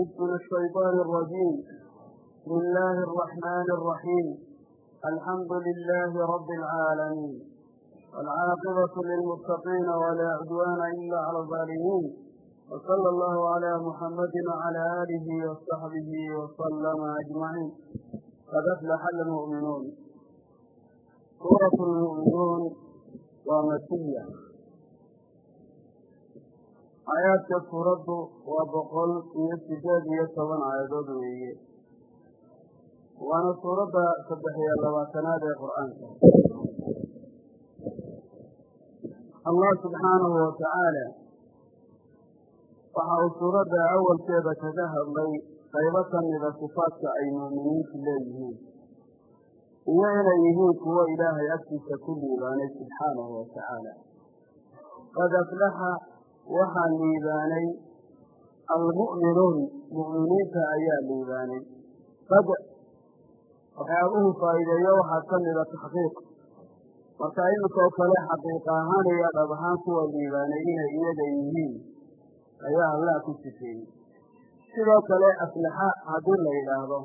بالله من الشيطان الرجيم بسم الله الرحمن الرحيم الحمد لله رب العالمين العاقبة للمتقين ولا عدوان إلا على الظالمين وصلى الله على محمد وعلى آله وصحبه وسلم أجمعين قد أفلح المؤمنون سورة المؤمنون ومسيح aayaadka suuraddu waa boqol iyo sideed iyo toban aayadood weeye. Waana suuradda saddex iyo labaatanaad ee qur'aanka. Allah subxaanahu watacaala waxa uu suuradda awalkeeda kaga hadlay qaybo ka mida sifaadka ay muuminiintu leeyihiin iyo inay yihiin kuwo ilaahay agtiisa ku liibaanay subxaanahu watacaala qad aflaxa waxaa liibaanay almu'minuun mu'miniinta ayaa liibaanay. Qad waxyaabuhu faa'iideeyo waxaa ka mida taxqiiq. Marka iminkoo kale xaqiiqa ahaan iyo dhab ahaan kuwa liibaanay inay iyaga yihiin ayaa allah ku sifeeyey. Sidoo kale aflaxa haddii la yidhaahdo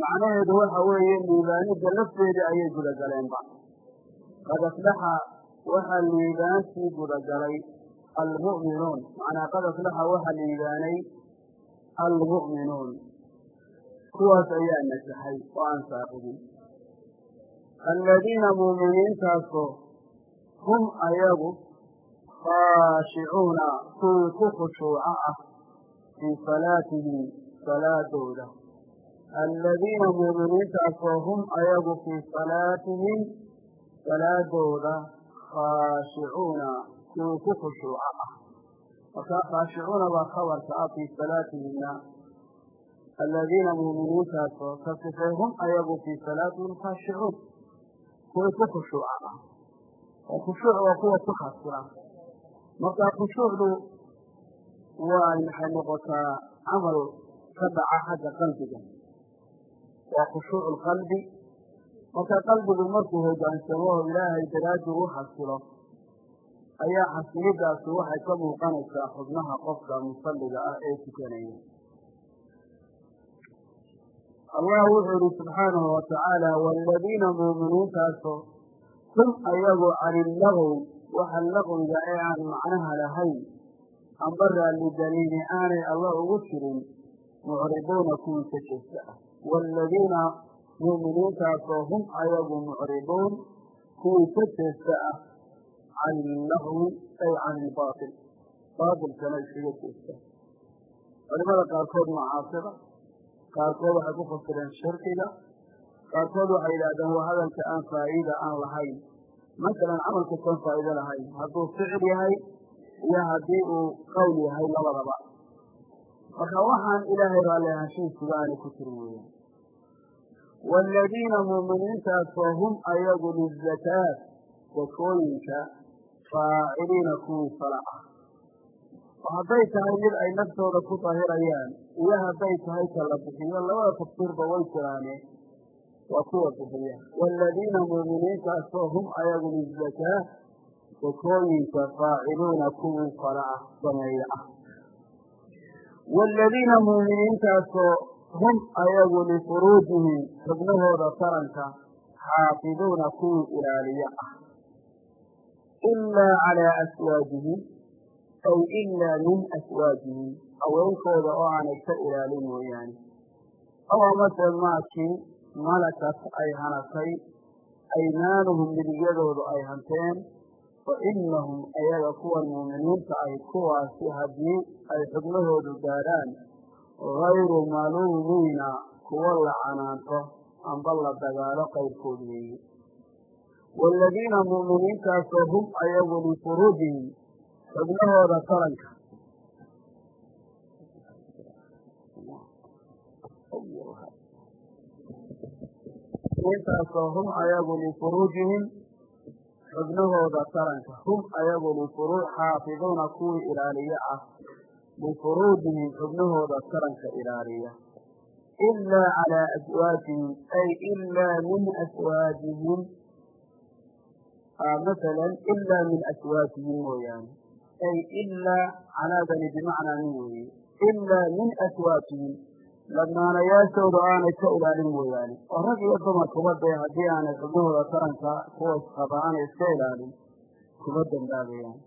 macnaheedu waxa weeye liibaanidda lafteedii ayay gudagaleenba qad aflaxa waxaa liibaantii gudagalay almu'minuun macnaa qad aflaxa waxaa liibaanay almu'minuun kuwaas ayaa nasaxay oo aan saaqidin aladiina muuminiintaasoo hum ayagu khaashicuuna kuwii ku khushuuca ah fii salaatihim salaadooda aladiina muuminiintaasoo hum ayagu fii salaatihim salaadooda khaashicuuna kuwii ku khushuuca ah markaa khaashicuuna baa khabarka ah fii salaatihimna aladiina muuminiintaasoo ka sifay ayagu fii salaatihim khaashicuun kuwii ku khushuuca ah oo khushuuc waa kuwa ku khasira markaa khushuucdu waa maxay noqotaa camal ka dhaca xagga qalbiga. Waa khushuuc lqalbi marka qalbigu markuu hogaansamo oo ilaahay daraaddi u xasilo ayaa xasilidaasi waxay ka muuqanaysaa xubnaha qofka musalliga ah ee tukanaya. Allah wuxuu yihi subxaanahu watacaala waaladiina muuminiintaasoo hum ayagu cani laqwi waxa laqwiga ee aan macnaha lahayn amba raalli daliili aanay alla ugu jirin mucriduuna kuwii ka jeesta ah. Waaladiina muuminiintaasoo hum ayagu mucriduun kuwii ka jeesta ah can illaqwi ay can ilbaatil baatilkana iskaga jeesta culimada qaarkood macaasida qaarkood waxay ku fasireen shirkiga qaarkood waxay yidhahdeen waa hadalka aan faa'iida aan lahayn masalan camal kastoon faa'iido lahayn hadduu ficil yahay iyo haddii uu qowl yahay labadaba marka waxaan ilaahay raalli ahaanshihiisuga aanay ku jirin weeyaan waaladiina muuminiintaasoo hum ayagu lizakaat zakooyinka faaciliina kuwii fala ah. Hadday tahay mid ay naftooda ku dahirayaan iyo hadday tahay ka bixiyo labada tafsiirba way jiraane waa kuwa bixiya waaladiina muuminiintaasoo hum ayagu lizakaa zakooyinka faaciluuna kuwii fala ah sameeye ah. Waaladiina muuminiintaasoo hum ayagu lifuruujihim xubnahooda taranka xaafiduuna kuwii ilaaliye ah ilaa calaa aswaajihim ay ilaa min aswaajihim haweenkooda oo aanay ka ilaalin mooyaane aw amase maakii malakat ay hanatay aymaanuhum midigyadoodu ay hanteen fa inahum ayaga kuwan muuminiinta ahy kuwaasi haddii ay xubnahoodu gaadhaan gayru maluumiina kuwo la canaanto amba la dagaalo qayrkood weeye waaladiina muuminiintaasoo hum ayagu lifuruujihim xubnahooda taranka intaasoo hum ayagu lifuruujihim xubnahooda taranka hum ayagu lifuruu xaafiduuna kuwii ilaaliye ah lifuruujihim xubnahooda taranka ilaaliya ilaa calaa aswaajihim ay ilaa min aswaajihim masalan ilaa min aswaajihim mooyaane ay ilaa calaadani bimacnaa min weeye ilaa min aswaajihim lamaanayaashooda aanay ka ilaalin mooyaane oo rag iyo dumarkuba dee haddii aanay xubnahooda taranka kuwa isqaba aanay iska ilaalin kuma dambaabayaan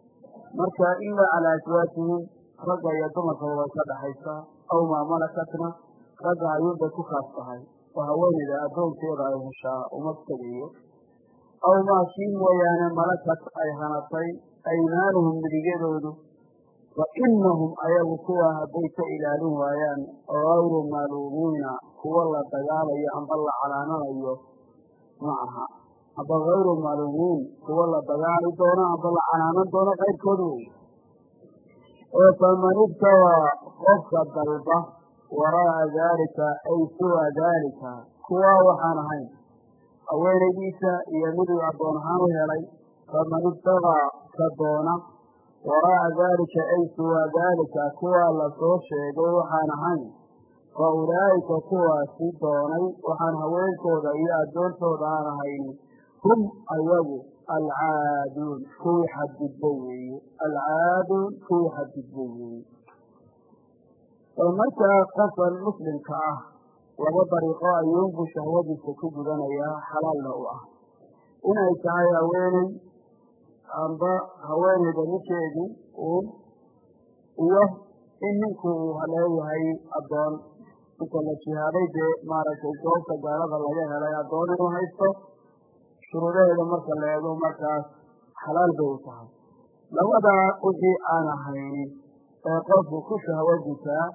marka ilaa calaa aswaajihim ragga iyo dumarkaba way ka dhaxaysaa aw maa malakatna ragga ayuunbay ku kaas tahay oo haweenayda addoonkeeda ay heshaa uma tegayo aw maa kii mooyaane malakat ay hanatay aymaanuhum midigyadoodu fa inahum ayagu kuwa hadday ka ilaalin waayaan gayru maluumiina kuwa la dagaalayo amba la calaamanayo ma aha amba gayru maluumiin kuwa la dagaali doono amba la calaaman doono qayrkood wey oo faman ibtawaa qofka dalba waraa'a daalika ay siwa daalika kuwaa waxaan ahayn haweenaydiisa iyo miduu addoon ahaan u helay faman ibtagaa ka doona. Waraa'a daalika ay siwa daalika kuwaa la soo sheegay waxaan ahayn. Fa ulaa'ika kuwaasi doonay waxaan haweenkooda iyo addoontooda aan ahayni hum ayagu alcaaduun kuwii xadgudbo weeye. Alcaaduun kuwii xadgudbo weeye. Oo markaa qofkan muslimka ah laba dariiqo ayuunbuu shahwadiisa ku gudanayaa xalaalna u ah. Inay tahay haweeney amba haweeneyda ninkeedii uun iyo in ninku uu leeyahay addoon. Inka la jihaaday dee maaragtay goobta gaalada laga helay addoon inuu haysto shuruudaheeda marka la eego markaas xalaal bay u tahay. Labadaa wixii aan ahaynin ee qofku ku shahwo gutaa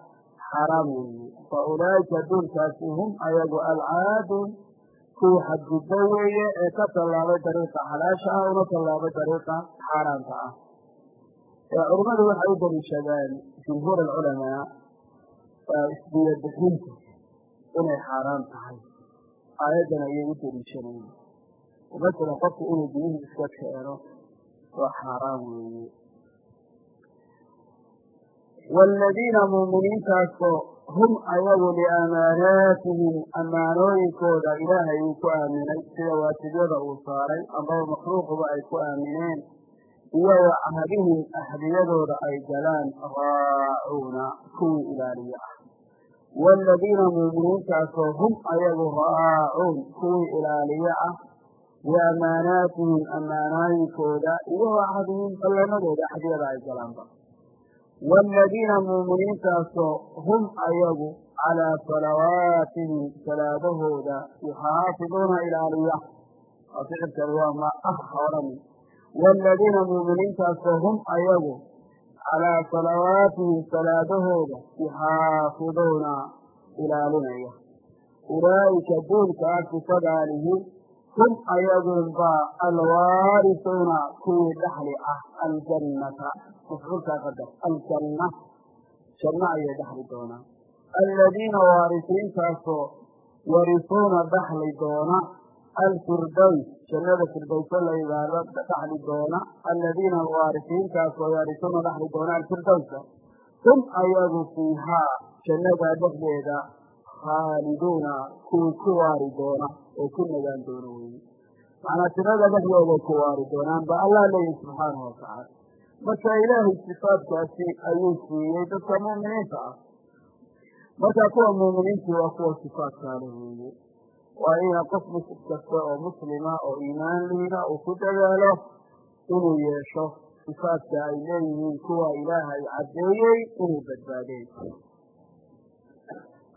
xaaraam weeye. Fa ulaa'ika duulkaasi hum ayagu alcaaduun kuwii xadgudbo weeye ee ka tallaabay dariiqa xalaasha ah una tallaabay dariiqa xaaraamka ah. Ee culammadu waxay u daliishadaan jumhuur alculamaa isbiyo bixinta inay xaaraam tahay. Aayaddan ayay u daliishanayen masala qofku inuu biyihii iska keeno waa xaaraam weeye waaladiina muuminiintaasoo hum ayagu liamaanaatihim ammaanooyinkooda ilaahay uu ku aaminay sida waajibyada uu saaray ambaba makhluuquba ay ku aamineen iyo wa cahdihim axdiyadooda ay galaan raacuuna kuwii ilaaliye ah waaladiina muuminiintaasoo hum ayagu raacuun kuwii ilaaliye ah biamaanaatihim ammaanooyinkooda iyo wa cahdihim ballanadooda axdiyada ay galaanba waaladiina muuminiintaasoo hum ayagu calaa salawaatihim salaadahooda yuxaafiduuna ilaaliya oo ficilkan waa ma ah odhani waaladiina muuminiintaasoo hum ayagu calaa salawaatihim salaadahooda yuxaafiduuna ilaalinaya ulaa'ika duulkaa sifadaalihi hum ayagunba alwaarisuuna kuwii dhaxli ah aljannata. Mafcuulkaa qadar aljanna. Janno ayay dhaxli doonaan. Aladiina waarisiintaasoo warisuuna dhaxli doona. Alfirdaws jannada firdowso la yidhaahdo dhaxli doona. Aladiina waarisiintaasoo yarisuuna dhaxli doona alfirdowsa hum ayagu fiihaa jannadaa dhexdeeda khaaliduuna kuwii ku waari doona oo ku nagaan doona weeye macnaa jannada dhexdeeday ku waari doonaan ba allah leeyahy subxaanahu watacaala marka ilaahay sifaadkaasi ayuu siiyey dadka mu'miniinta ah. Marka kuwa mu'miniintii waa kuwa sifaadkaale weeye waa ina qof muslim kasta oo muslima oo iimaan liina uu ku dadaalo inuu yeesho sifaadka ay leeyihiin kuwa ilaahay caddeeyey inay badbaadeen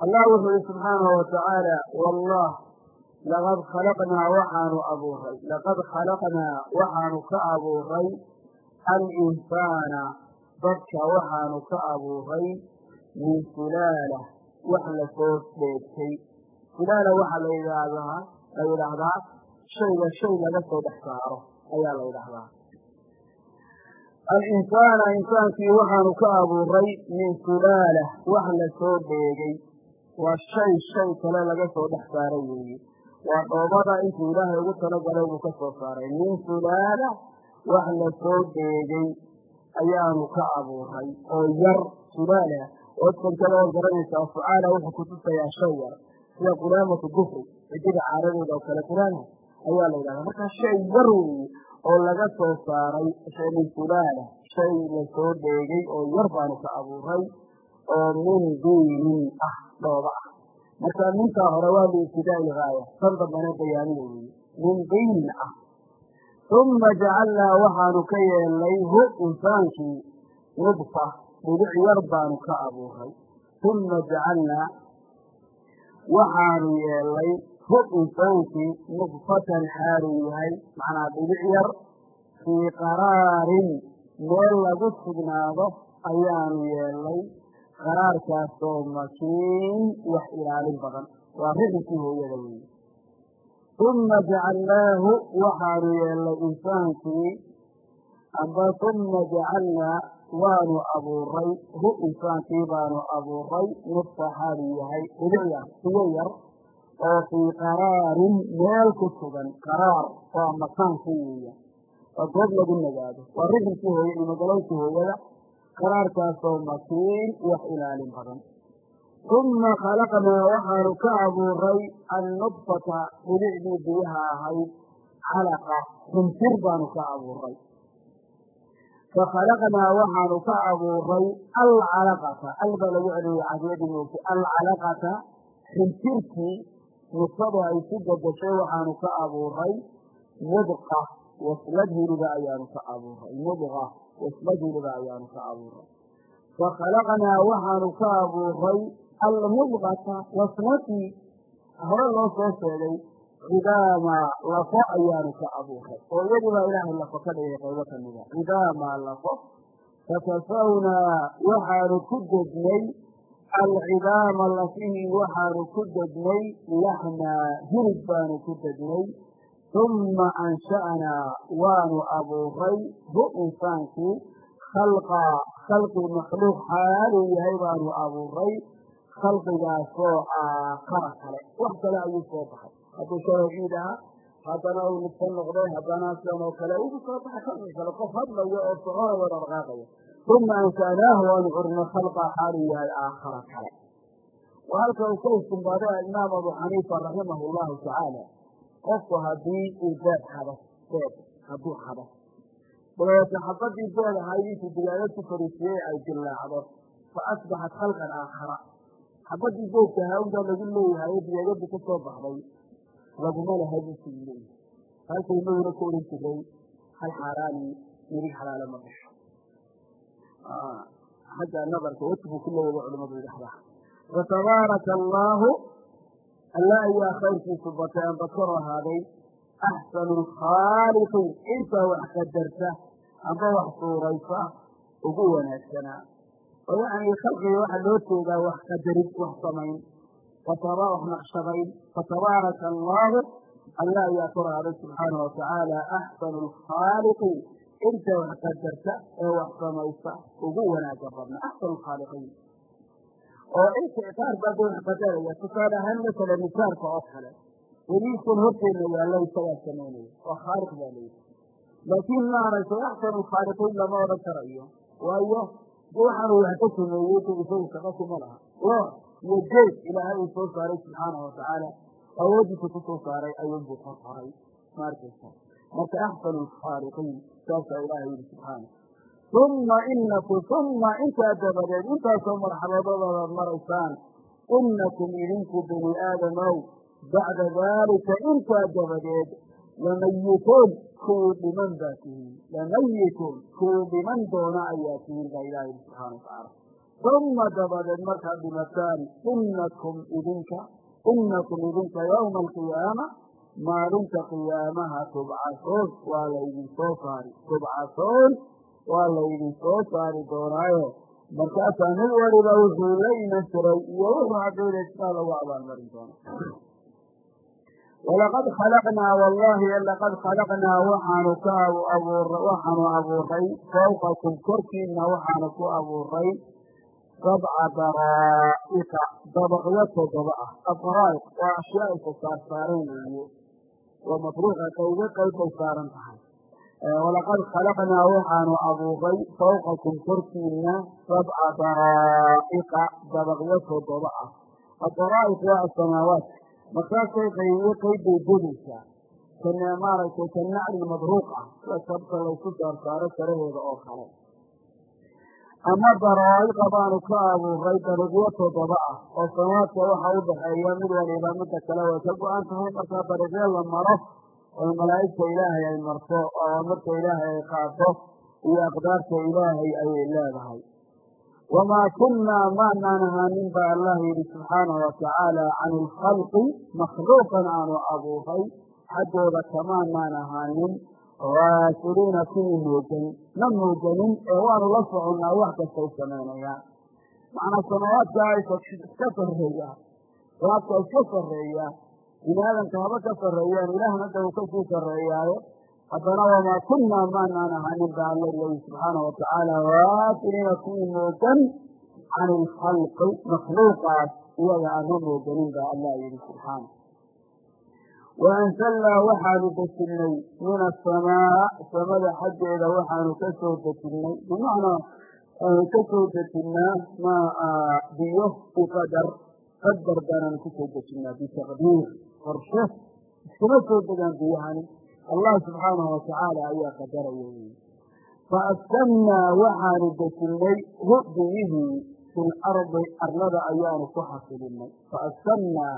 allah wuxuu yihi subxaanahu watacaala wallah laqad khalaqnaa waxaanu abuuray laqad khalaqnaa waxaanu ka abuuray alinsaana dadka waxaanu ka abuuray min sulaala wax la soo dheegtay sulaala waxaa la yidhaahdaa la yidhaahdaa shayga shay laga soo dhex saaro ayaa la yidhaahdaa alinsaana insaankii waxaanu ka abuuray min sulaala wax la soo dheegay waa shay shay kale laga soo dhex saaray weeye waa dhoobada intuu ilaahay ugu talagalay buu ka soo saaray. Min sulaala wax la soo dheegay ayaanu ka abuuray oo yar sulaala odkankada waad garanaysaa fucaala wuxuu kutusayaa shay yar. Sida qulaamatu dufri cidida caaradeeda oo kale qulaama ayaa la yidhahdaa. Marka shay yar weeye oo laga soo saaray min sulaala shay la soo dheegay oo yar baanu ka abuuray oo min diinin ah dhooba ah marka mintaa hore waa liibtidaai gaaya tan dambana bayaaniya weeye min diinin ah. Uma jacalnaa waxaanu ka yeelnay hu insaankii nudfa dhibic yar baanu ka abuuray. Uma jacalnaa waxaanu yeelnay hu insaankii nudfatan xaaluu yahay. Macnaa dhibic yar fii qaraarin. Meel lagu sugnaado ayaanu yeelnay qaraarkaasoo makiin wax ilaalin badan. Waa rixilkii hooyada weeye uma jacalnaahu waxaanu yeelnay insaankii amba uma jacalnaa waanu abuuray. Hu insaankii baanu abuuray nudfa xaaluu yahay dhibic yar siyo yar oo fii qaraarin meel ku sugan. Qaraar waa makaankii weeya waa goob lagu nagaado. Waa rixilkii hooye ilmogolowkii hooyada qaraarkaasoo makiin wax ilaalin badan. Uma khalaqnaa waxaanu ka abuuray annudfata dhibicdii biyaha ahayd calaqa xinjir baanu ka abuuray. Fakhalaqnaa waxaanu ka abuuray alcalaqata. Al baa lagu celiyey cadiyadii moogta alcalaqata xinjirkii nudfadu ay ku gadashay waxaanu ka abuuray mudqa waslad hiliba ayaanu ka abuuray mudqa waslad hiliba ayaanu ka abuuray. Fakhalaqnaa waxaanu ka abuuray almudqata wasladii hore loo soo sheegay cidaama lafo ayaanu ka abuuray. Oo iyadii baa ilaahay lafo ka dhigay qaybo kamida cidaama lafo. Fakasawnaa waxaanu ku dednay alcidaama lafihii waxaanu ku dednay laxmaa hilib baanu ku dednay uma ansha'naa waanu abuuray hu insaankii khalqa khalqi makhluuq xaaluu yahay baanu abuuray khalqigaasoo aakhara kale wax kale ayuu soo baxay hadduu shalay ciid ahaa haddana uu nidka noqday haddana sidan oo kale ugu soo baxay khalqi kale qof hadlaya oo soconaya o dhaqaaqaya uma ansha'naahu waanu curinay khalqa xaaluu yahay aakhara kale wa halka uu ka istimbaaday alimaam abu xaniifa raximahu llahu tacaala qofku haddii uu beed xado beed hadduu xado dabeete xabadii beed ahayd intuu digaagad ku fariisiyey ay dillaacdo fa asbaxat khalqan aakhara. Xabadii beedka ahaa unbaa lagu leeyahay oo digaagadii ka soo baxday laguma laha buusu leeyahay halkay naguna ku odhan jiray hal xaaraani mirig xalaalo ma dhasho xagga nadarka weti buu ku leeyahay culimadu yidhahdaa fatabaaraka allaahu alla ayaa khayrkiisu batay amba kor ahaaday axsanu lkhaaliqiin intaa wax qadarta amba wax suuraysa ugu wanaagsanaa oo yacni khalqiga waxaa loo jeedaa wax qadarid wax samayn fataba wax naqshadayn fatabaaraka allaahu alla ayaa kor ahaaday subxaanahu watacaala axsanu lkhaaliqiin inta wax qadarta ee wax samaysa ugu wanaaga badna axsanu lkhaaliqiin oo inta qaar baa wax qadaraya tusaale ahaan masala misaarka oo kale weliiskan horteedna yaalla isagaa samaynaya waa khaaliq baa layidhi laakiin maaragtay axsanu lkhaaliqiin lama odhan karayo. Waayo waxaanu wax ka sameeyey ku isagu shaqo kuma laha. Loo iyo jeed ilaahay uu soo saaray subxaanahu watacaala awoodiisa ku soo saaray ayuunbuu kor qoray. Ma marka axsanu lkhaaliqiin saasaa ilaahay yidhi subxaana uma inakum uma intaa dabadeed intaasoo marxaladadoodaad maraysaan inakum idinku bini aadamow bacda daalika intaa dabadeed lamayituun kuwii dhiman baa tihiin lamayituun kuwii dhiman doona ayaa tihiin baa ilaha yidhi subxana watacaala uma dabadeed markaad dhimataan inakum idinka inakum idinka yowma alqiyaama maalinta qiyaamaha tubcasoon waa laydin soo saari tubcasoon waa laydin soo saari doonaayo. Markaasaa mid waliba wuxuu la iman jiray iyo wuxuu caqiidaysnaa lagu abaalmarin doona walaqad khalaqnaa wallahi laqad khalaqnaa waxaanu ka abuur waxaanu abuuray fawqakum korkiina waxaanu ku abuuray sabca daraa'iqa dabaqyo toddoba ah adaraa'iq waa ashyaa isa saarsaareen weeye waa mafruuqa qaybo qayb bay saaran tahay walaqad khalaqnaa waxaanu abuuray fawqakum korkiina sabca daraa'iqa dabaqyo toddoba ah. Adaraa'iq waa asamaawaat markaasay qaybo qayb bay bodaysaa kan maaragtay kan nacli madruuq ah. Sida sabta laysu saarsaaro saraheeda oo kale. Ama daraa'iqa baanu ka abuuray dariiqyo toddoba ah. Oo samaadka waxa u dhaxeeya mid waliba midda kale way ka go-an tahay markaa dariiqyo la maro oo malaa'igta ilaahay ay marto oo marka ilaahay ay qaado iyo aqdaarta ilaahay ayay leedahay. wamaa kunnaa maanaan ahaanin ba allah yidhi subxaanahu watacaala can ilkhalqi makhluuqan aanu abuuray xaggooda kamaanaan ahaanin haafiliina kuwii moogan ma mooganin ee waanu la soconnaa wax kastay samaynayaan macnaa samawaadka iska sarreeya samaadka iska sarreeya bini haba ka sarreeyaan ilaahna da uu ka sii sarreeyaayo haddana wamaa kunnaa maanaan ahanin ba alla leeyi subxaanahu watacaala haafiliina kuwii moogan can ilkhalqi makhluuqaas iyaga aan ma mooganin ba allah yidhi subxaana waanzalnaa waxaanu dejinnay min asamaa samada xaggeeda waxaanu ka soo dejinnay bimacnaa aanu ka soo dejinnaa maa biyo biqadar qadar baanaanu ku soo dejinnaa bitaqdiir qorshe iskuma soo degaan biyahani allah subxaanahu watacaala ayaa qadaraya wey faaskamnaa waxaanu dejinnay hu biyihii fi lardi arlada ayaanu ku xasilinay faaskamnaa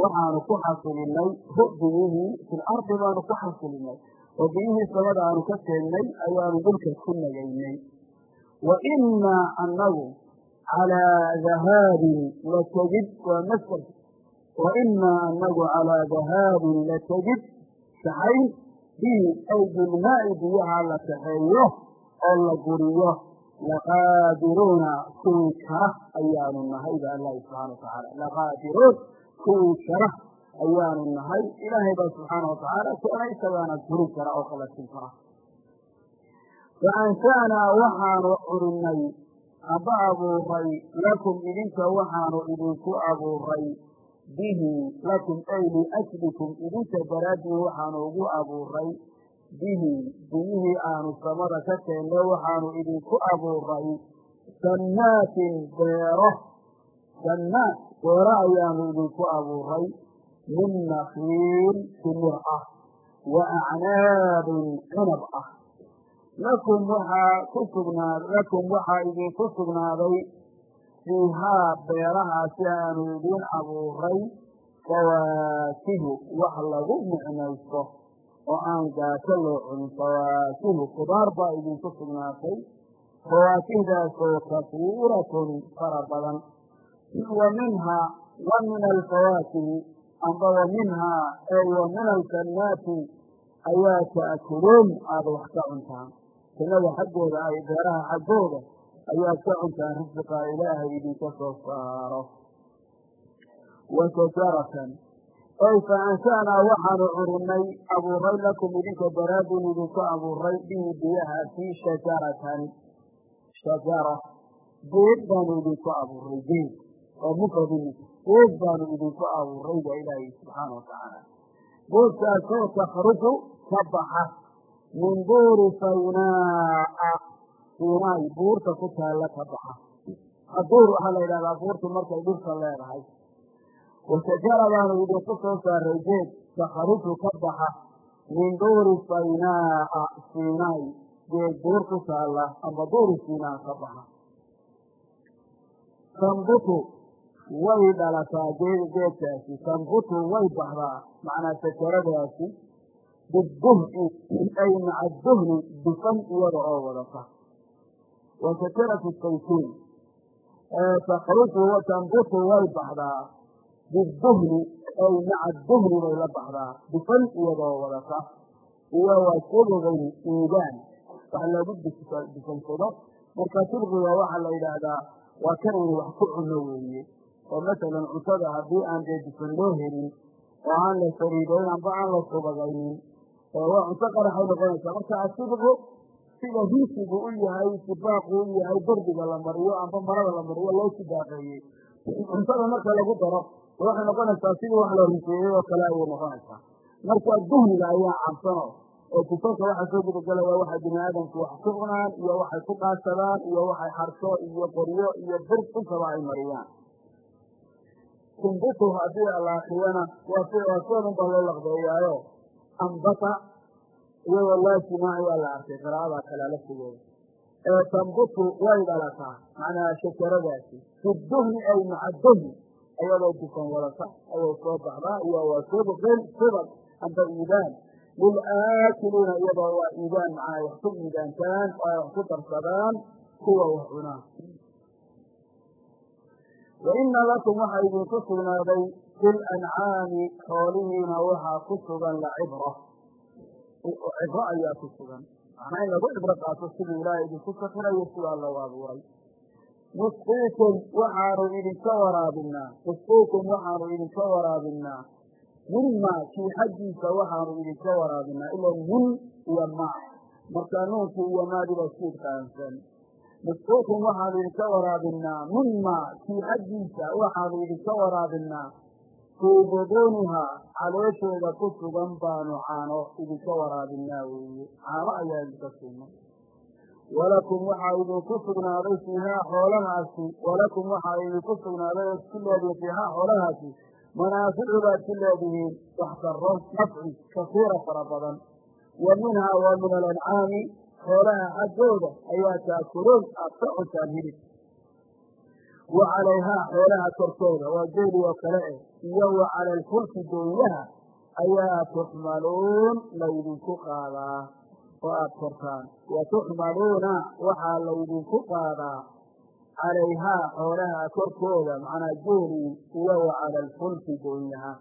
waxaanu ku xasilinay hu biyihii fi lardi baanu ku xasilinay oo biyihii samada aanu ka keennay ayaanu dhulka ku nagaynay. Wa innaa annagu calaa dahaabin la tegid waa masar wa innaa annagu calaa dahaabin la tegid saxayn bihi ay bilmaa'i biyaha la kaxeeyo oo la guriyo laqaadiruuna kuwii kara ayaanu nahay ba allahi subxana watacaala laqaadiruun kuwii kara ayaanu nahay ilaahay baa subxaana watacaala keena isagaana guri kara oo qalajin kara fa ansha'naa waxaanu curinay aba abuuray lakum idinka waxaanu idinku abuuray bihi lakum ay liajlikum idinka daraaddii waxaanu ugu abuuray. Bihi biyihii aanu samada ka keenne waxaanu idinku abuuray. Jannaatin beero jannaat beero ayaanu idinku abuuray. Min nakiil timir ah wa acnaabin cinab ah. Lakum waxaa ku sugnaa lakum waxaa idinku sugnaaday fiihaa beerahaasi aanu idiin abuuray fawaakihu wax lagu micnaysto oo aan gaasho loo cunin. Fawaakihu kudaar baa idinku sugnaatay. Fawaakihdaasoo kasiiratun fara badan. Wa minhaa wa min alfawaakihi amba wa minhaa ee wa min aljannaati ayaa ta'kuluun aada wax ka cuntaan. Jannada xaggooda ay beeraha xaggooda ayaad ka cuntaan risqa ilaahay idinka soo saaro. Wa shajaratan oy fa waxaanu curinay abuuray lakum idinka daraadin idinku abuuray bihi biyahaasi shajaratan. Shajara. Geed baanu idinku abuuray geed. Oo mufradin geed baanu idinku abuuray ba ilaahay subxaana watacaala geedkaasoo takhruju ka baxa min duuri saynaa'a siinaay buurta ku taalla ka baxa. Aduur waxaa la yidhahdaa buurtu markay dhirka leedahay. Washajara baanu idinku soo saaray geed takhruju ka baxa. Min duuri saynaa'a siinaay. Geed buur ku taalla amba duuri siinaa ka baxa. Tambutu way dhalataa geedkaasi. Tambutu way baxdaa macnaa shajaradaasi biduhni ay maca duhni dufan iyada oo wadata wa shajaratu saytuun takhruju tambutu way baxdaa. Biduhni ay maca duhni bay la baxdaa. Dufan iyadoo wadata. Iyo wa sibgin iidaan wax loogu dufansado marka sibgiga waxaa la yidhaahdaa waa kan aynu wax ku cuno weeye. Oo masalan cuntada haddii aan dee dufan loo helin oo aan la sariidayn amba aan la subagaynin waa cunto qaraxay noqonaysaa. Marka asibgu sida hiisigu u yahay sibaaqu u yahay derbiga la mariyo amba marada la mariyo loo sibaaqeeyey cuntada marka lagu daro waxay noqonaysaa sidii wax la riseeyey oo kale ayay noqonaysaa. Marka duhniga ayaa cabsano oo dufanka waxaa soo gudagelaya waxay bini aadamku wax ku cunaan iyo waxay ku qaadsadaan iyo waxay xarso iyo qoryo iyo bir intaba ay mariyaan. Kumbutu haddii alaakiyana waa sidan baa loo laqbeeyaayo. Ambata iyagoo laasima ayaa la arkay qiraa'ada kale laftigooda ee tambutu way dhalataa macnaha shajaradaasi fi ay maca duhni dufan wadata ayay soo baxdaa iyo waa subqin subaq amba iidaan. Lilaakiliina iyadoo waa iidaan macnaa wax ku iidaantaan oo ay wax ku darsadaan kuwa wax cunaa. Wa lakum waxaa idinku sugnaaday fi lancaami xoolihiina waxaa ku sugan lacibra cibro ayaa ku sugan. Macnaa in lagu cibro qaato siduu ilaahay idinku sakirayo sidaa loo abuuray. Nusqiikum waxaanu idinka waraabinaa. Nusqiikum waxaanu idinka waraabinaa. Minma kii xaggiisa waxaanu idinka waraabinaa. Ila min iyo ma markaa nuunkii iyo maadiba siid qaansan nusqiikum waxaanu idinka waraabinaa. Minma kii waxaanu idinka waraabinaa fii buduunihaa caloosheeda ku sugan baanu caano idinka waraabinaa weeye. Caano ayaa idinka sugnay walakum waxaa idinku sugnaaday fiihaa xoolahaasi. Walakum waxaa idinku sugnaaday ood ku leedihiin fiihaa xoolahaasi. Manaaficu baad ku leedihiin waxtaro nafci kasiira fara badan. Wa minhaa wa min alancaami xoolaha xaggooda ayaa taakuluun aad ka cuntaan hilib wa calayhaa xoolaha korkooda waa geeli oo kale eh iyo wa cala alfulki doonyaha ayaa tuxmaluun laydinku qaadaa oo aada kortaan wa tuxmaluuna waxaa laydinku qaadaa calayhaa xoolaha korkooda macnaa geelii iyo wa cala alfulki doonyaha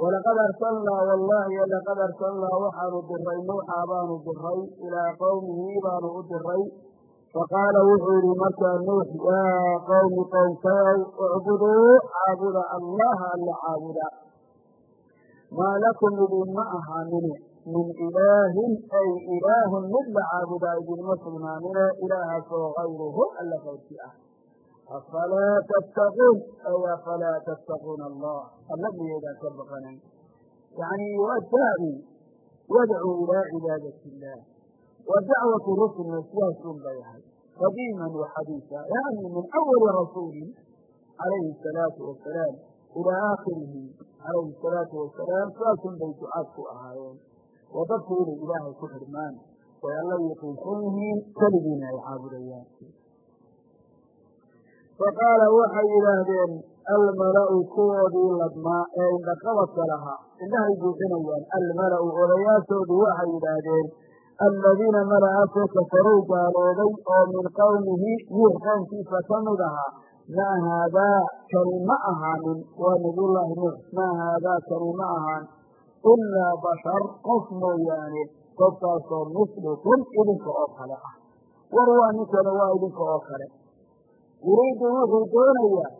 walaqad arsalnaa wallahi laqad arsalnaa waxaanu diray nuuxaa baanu diray ilaa qowmihi baanu u diray faqaala wuxuu yihi markaa nuux yaa qowmi qowmkayow icbuduu caabuda allaha alla caabuda maa lakum idinma ahaanine min ilaahin ay ilaahun mid la caabudaa idinma sugnaanine ilaahaasoo kayruhu alla kayrki ah afalaa tattaquun ay afalaa tattaquuna allah alla miyaydaan ka baqanayn yani waa daaci yadcuu ilaa cibaadati illah wa dacwatu rusulna sidaasun bay ahay qadiiman wa xadiisa yani min awali rasuulin calayhi asalaatu wasalaam ilaa aakhirihi calayhi asalaatu wasalaam sidaasun bay ducaad ku ahaayeen. Oo dadku inay ilaahay ku xidhmaan way alla yaqiinsan yihiin keligiina ay caabudayaan. Faqaala waxay yidhaahdeen almala'u kuwoodii ladmaa ee indhaqabadka lahaa. Indhahay buuxinayaan almala'u waxay yidhaahdeen aladiina mala'aasoo kafaruu gaalooday oo min qowmihi nuux qownkiisa ka mid ahaa. Maa haadaa kani ma ahaanin waa nabiyullaahi nuux. Maa haadaa kani ma ahaan ilaa bashar qof mooyaane qofkaasoo mislukum idinka oo kale ah. War waa ninkana waa idinka oo kale. Yuriidu wuxuu doonayaa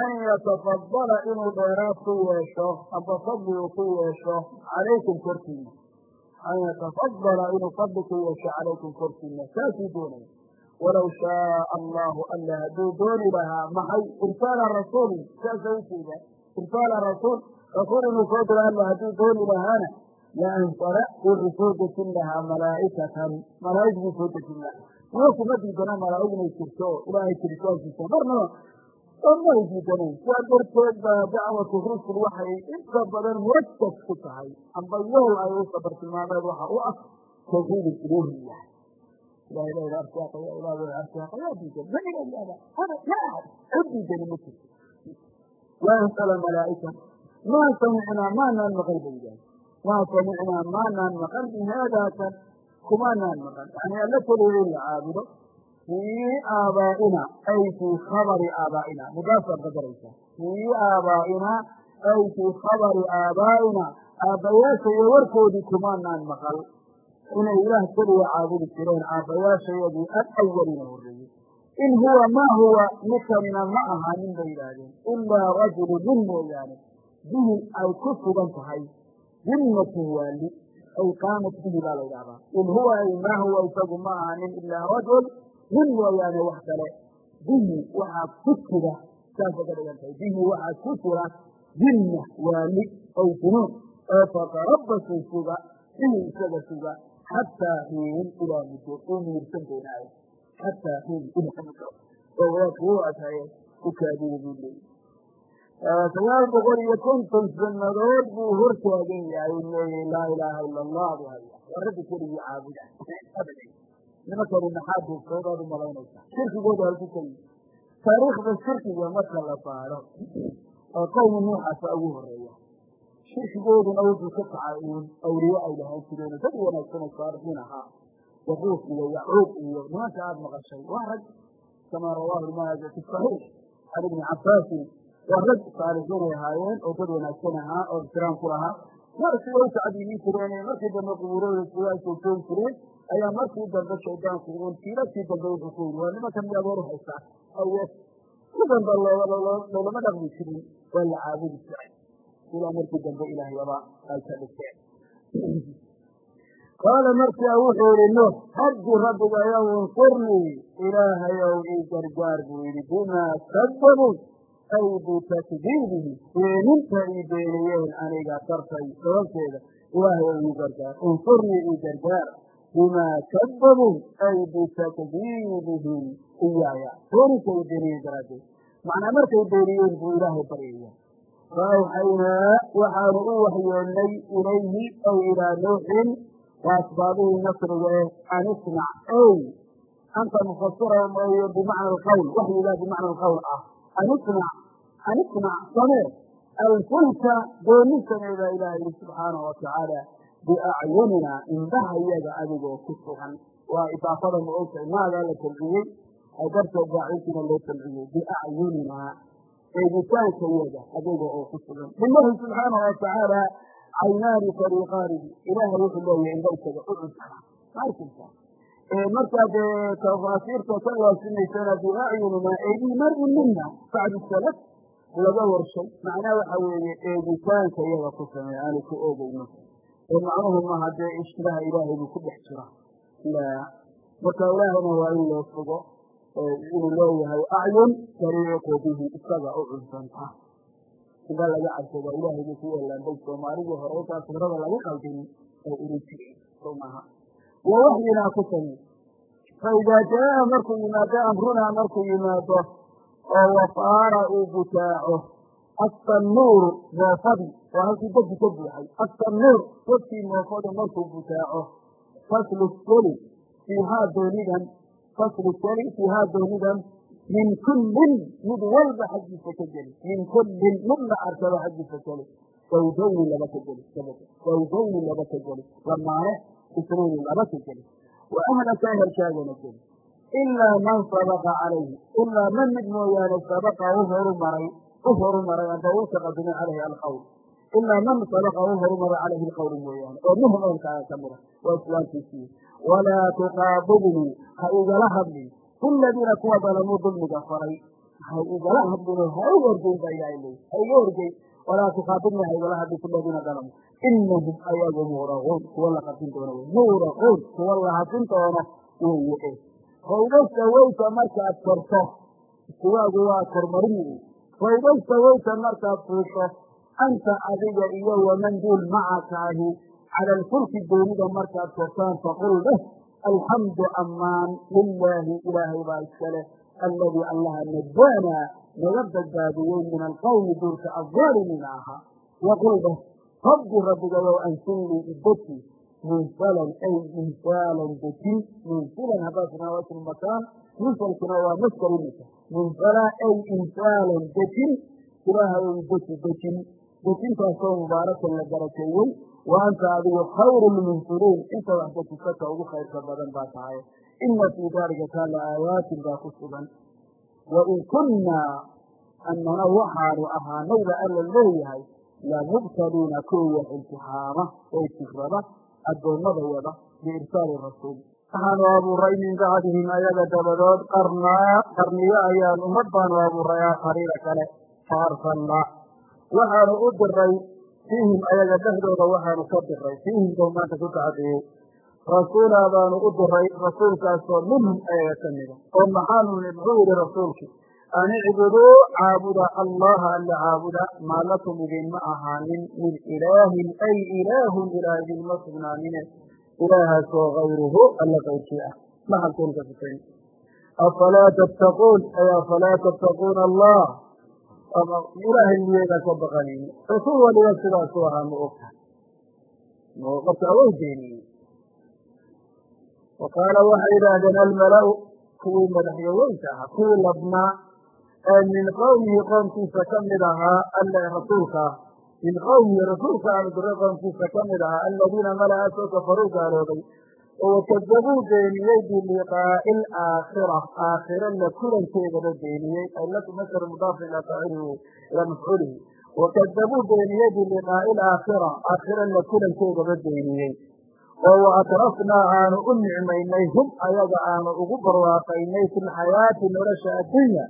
an yatafadala inuu dheeraad ku yeesho amba fadli uu ku yeesho calaykum korkiina an yatafadala inuu fadli ku yeesho calaykum korkiina saasuu doonaya walow shaaa allahu alla hadduu dooni lahaa maxay irsaala rasuulin saasa ujeeda irsaala rasuul rasuul inuu soo diro alla hadduu dooni lahaana la ansala wuxuu soo dejin lahaa malaa'ikatan malaa'ig buu soo dejin lahaa mana kuma diidana malaa'ig inay jirto ilaahay jiritaankiisa marnaba omay diidanayn sidaa darteed baa dacwatu rusul waxay inta badan murakas ku tahay. Amba yool ay u sabartilmaameed waxa u ah tawxiid iluhiya ilahay la arsaaqaya ilah wa arsaaqaya diidan ma ilaada hada la ahad diidani ma jirto la ansala malaa'ika maa samicnaa maanaan maqal ba yidhaah maa samicnaa maanaan maqal bi haadaakan kumaanaan maqan yani alla keliya in la caabudo fii aabaa'ina ay fii khabari aabaa'ina mudaasaad qadaraysaa fii aabaa'ina ay fii khabari aabaa'ina aabbayaasha iyo warkoodii kumaanaan maqal. Inay ilaah keliya caabudi jireen aabbayaashayadii alawalina horreeyey. In huwa ma huwa ninkanina ma ahaanin bay yidhaahdeen. Ilaa rajulu nin mooyaane. Bihi ay ku sugan tahay. Dinnatun waali ay qaamat bihi baa la yidhahdaa in huwa ay maa huwa isagu ma ahaanin ilaa rajul nin mooyaane wax kale. Bihi waxaa ku jira saasay ka dhigan tahay. Bihi waxaa ku jira jinna waali ay junuun oo fatarabasuu suga. Bihi isaga suga. Xataa xiin ilaa muddo uu miirsan doonaayo xataa xiin ilaa muddo oo wadaadku u adhaye u kaadiya buu leeyi sagaal boqol iyo konton sanadood buu hortaagan yahay. Leeyahy laa ilaaha ila allah buu haya waa rabbi keligii caabuda nimankani maxaa duugtoodaad u malaynaysaa. Shirkigooda halku keli taariikhda shirkiga marka la baadho oo qowmi nuuxaasa ugu horreeya shirkigooduna wuxuu ka kacay uun awliye ay lahaan jireen dad wanaagsan oo saalixiin ahaa. Yaquus iyo yacuuq iyo nimanka aada maqashay waa rag kamaa rawaahu maaja fi saxiix can ibni cabaasin waa rag saalixiin ay ahaayeen oo dad wanaagsan ahaa oo ixtiraam ku lahaa. Mar siday u tacdiimin jireen markii dambe qubuurooda siga ay joogjoog jireen ayaa markii dambe shaydaanku uun kiiladkii dambe wuxuu ku yiri waa nimankan miyaad hor haysaa aye sidanba loolama dhaqmi jirin waa la caabudi jiray. Ilaa markii dambe ilaahyaba ay ka dhigteen. Qaala markaa wuxuu yihi nuux rabbi rabbigayow unsurnii ilaahayow ii gargaar buu yidhi bimaa kadabuu ay bitakdiibihi beeninta ii beeniyeen aniga dartay sababteeda ilaahayow ii gargaar unsurnii ii gargaar bimaa kadabuu ay bitakdiibihim iyaaya beeninta ii beeniyeen daraaddeed macnaa markay beeniyeen buu ilaahay baryaya faawxaynaa waxaanu u waxyoonnay ilayhi ay ilaa nuuxin waa asbaabihii nasriga eh an ismac ey anta mufasira mooye bimacna alqawl waxyigaa bimacna alqawl ah an ismac an ismac samee alfulka dooni samee baa ilaah yihi subxaanahu watacaala biacyunina indhaha yaga adigoo ku sugan waa idaafada ma ogtahay maagaa la jamciyey darteed baacintiina loo jamciyey biacyunina eegitaanka yaga adiga oo ku sugan lilahi subxaanahu watacaala caynaani fariiqaanigi ilaahay wuxuu leeyahay indha isaga u maarkaysa markaa dee tafaasiirta ka waasimaysana biacyunina eegimari mina bacdu salaf laga warshay macnaa waxa weeye eegitaanka iyaga ku samey aanu ku oogeyno ee macnuhu maaha dee ishtibaha ilaahay buu ku dhex jira. Marka ilaahayna waa in loo fogo inuu leeyahay acyun tariiqu isaga u cunsanta ida laga cabsada ilaahay bay ku yeelaanbay soomaalidii hore intaa fikrada laga qaldin oo urin jiray. Soo maaha wa waxyinaa ku sami fa idaa jaa markuu yimaado amrunaa markuu yimaado oo wafaara uu butaaco atannuuru moofadii waa halkii dadki ka buuxay atannuur dadkii moofada markuu butaaco faslu seli fiihaa doonidan. Faslu seli fiihaa doonidan. Min kullin mid walba xaggiisa ka geli min kullin mid la arkaba xaggiisa geli zawjayni laba ka geli zawjayni laba ka geli lamaane isnayni laba ka geli wa ahlaka ehelkaagana geli ilaa man sabaqa calayhi ilaa man mid mooyaane sabaqa u horumaray u horumaray anta uu calayhi alqawl ilaa man sabaqa u horumaray calayhi alqawlu mooyaane oo minhum ehelkaaga ka mida waa islaamkiisii walaa tuqaabidnii ha igala hadlin iladiina kuwa dalamuu dulmiga faray hay igala hadlin ha iga horgeyn baa ilahay leey ha iga horgeyn walaa tukaabidnii ha igala hadlin iladiina dalamuu inahum ayagu muuraquun kuwa la qabsin doono muuraquun kuwa la hadin doono weye faydastaweyta markaad korto istiwaagu waa kormarin wey faydastaweyta markaad fuusho anta adiga iyo waman duul macaka ahi cala alfulki doonida markaad kortaan faqul leh alxamdu amaan lilaahi ilaahay baa iskale alladii allaha najaanaa naga badbaadiyey min alqawmi duulka alظaalimiina ahaa waqul dheh rabbi rabbigayow ansilnii idati munsalan ay insaalan dejin munsilan haddaasna waa ismu makaan munsalkuna waa maskar imika munsala ay insaalan dejin ilaahay deji dejin dejintaasoo mubaarakan la barakeeyey wa anta adigu khayru lmunsiliin inta wax dejisata ugu khayrka badan baa tahay. Ina fii daalika kaa la aayaatin baa ku sugan. Wain kunnaa annana waxaanu ahaanayba alla leeyahay lamubtaliina kuwa wax imtixaama oo tigrada addoommadayada biirsaali rasuul. Waxaanu abuuray min bacdihim ayaga dabadood. Qarniyo ayaan ummad baanu abuuray aakhariina kale. Fa arsalnaa waxaanu u diray fiihim ayaga dhexdooda waxaanu ka diray fiihim bau maanta ku tacadiyey. Rasuulaa baanu u diray rasuulkaasoo minhum ayaga ka mida oo maxaanu muxuu yihi rasuulkii an icbuduu caabuda allaha alla caabuda maa lakum idinma ahaanin min ilaahin ay ilaahun ilaah idinma sugnaanine ilaahaasoo gayruhu alla qayrkii ah. Maxalkeen ka sifayn afalaa tattaquun ay afalaa tattaquuna allah ilaahay miyeedaa ka baqanayni rasuul waliba sidaasu ahaa ma ogtahay qofka way beeniyey wa qaala waxay yidhaahdeen almala-u kuwii madaxyaweynka ahaa kuwii labnaa ee min qowmihi qoomkiisa ka mid ahaa alle rasuulka min qowmihi rasuulka aanu diray qoomkiisa ka mid ahaa aladiina mala-aasoo kafaruu gaaloobay oo wakadabuu beeniyey biliqaa'i alaakhira aakhira la kulankeedaba beeniyey ay masar mudaaf ilaa faacilihi ilaa mafcuulihi wakadabuu beeniyey biliqaa'i alaakhira aakhira la kulankeedaba beeniyey oo wa atrafnaa aanu u nicmaynay hum ayaga aanu ugu barwaaqaynay fi lxayaati nolosha addunya